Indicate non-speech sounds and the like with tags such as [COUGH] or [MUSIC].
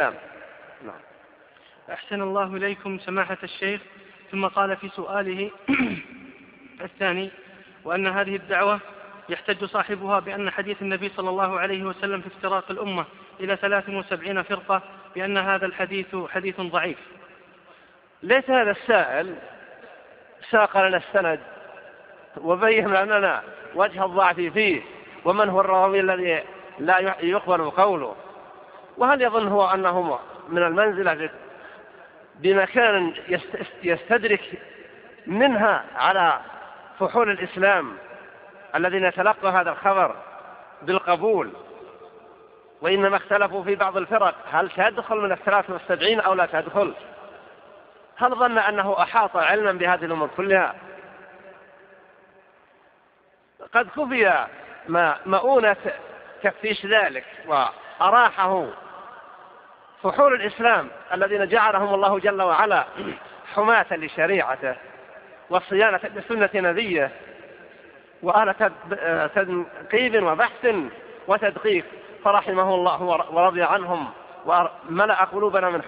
نعم. نعم. أحسن الله إليكم سماحة الشيخ. ثم قال في سؤاله [CLEARS THROAT] الثاني وأن هذه الدعوة يحتج صاحبها بأن حديث النبي صلى الله عليه وسلم في افتراق الأمة إلى 73 فرقة بأن هذا الحديث حديث ضعيف. ليس هذا السائل. ساق لنا السند وبين لنا وجه الضعف فيه ومن هو الراوي الذي لا يقبل قوله. وهل يظن هو أنه من المنزلة بمكان يستدرك منها على فحول الإسلام الذين يتلقوا هذا الخبر بالقبول؟ وإنما اختلفوا في بعض الفرق هل تدخل من الثلاث والسبعين أو لا تدخل هل ظن أنه أحاط علما بهذه الأمور كلها؟ قد كفي ما مؤونة تفتيش ذلك وأراحه. فحول الإسلام الذين جعلهم الله جل وعلا حماة لشريعته والصيانة لسنة نبيه وأهل تنقيب وبحث وتدقيق فرحمه الله ورضي عنهم وملأ قلوبنا من حب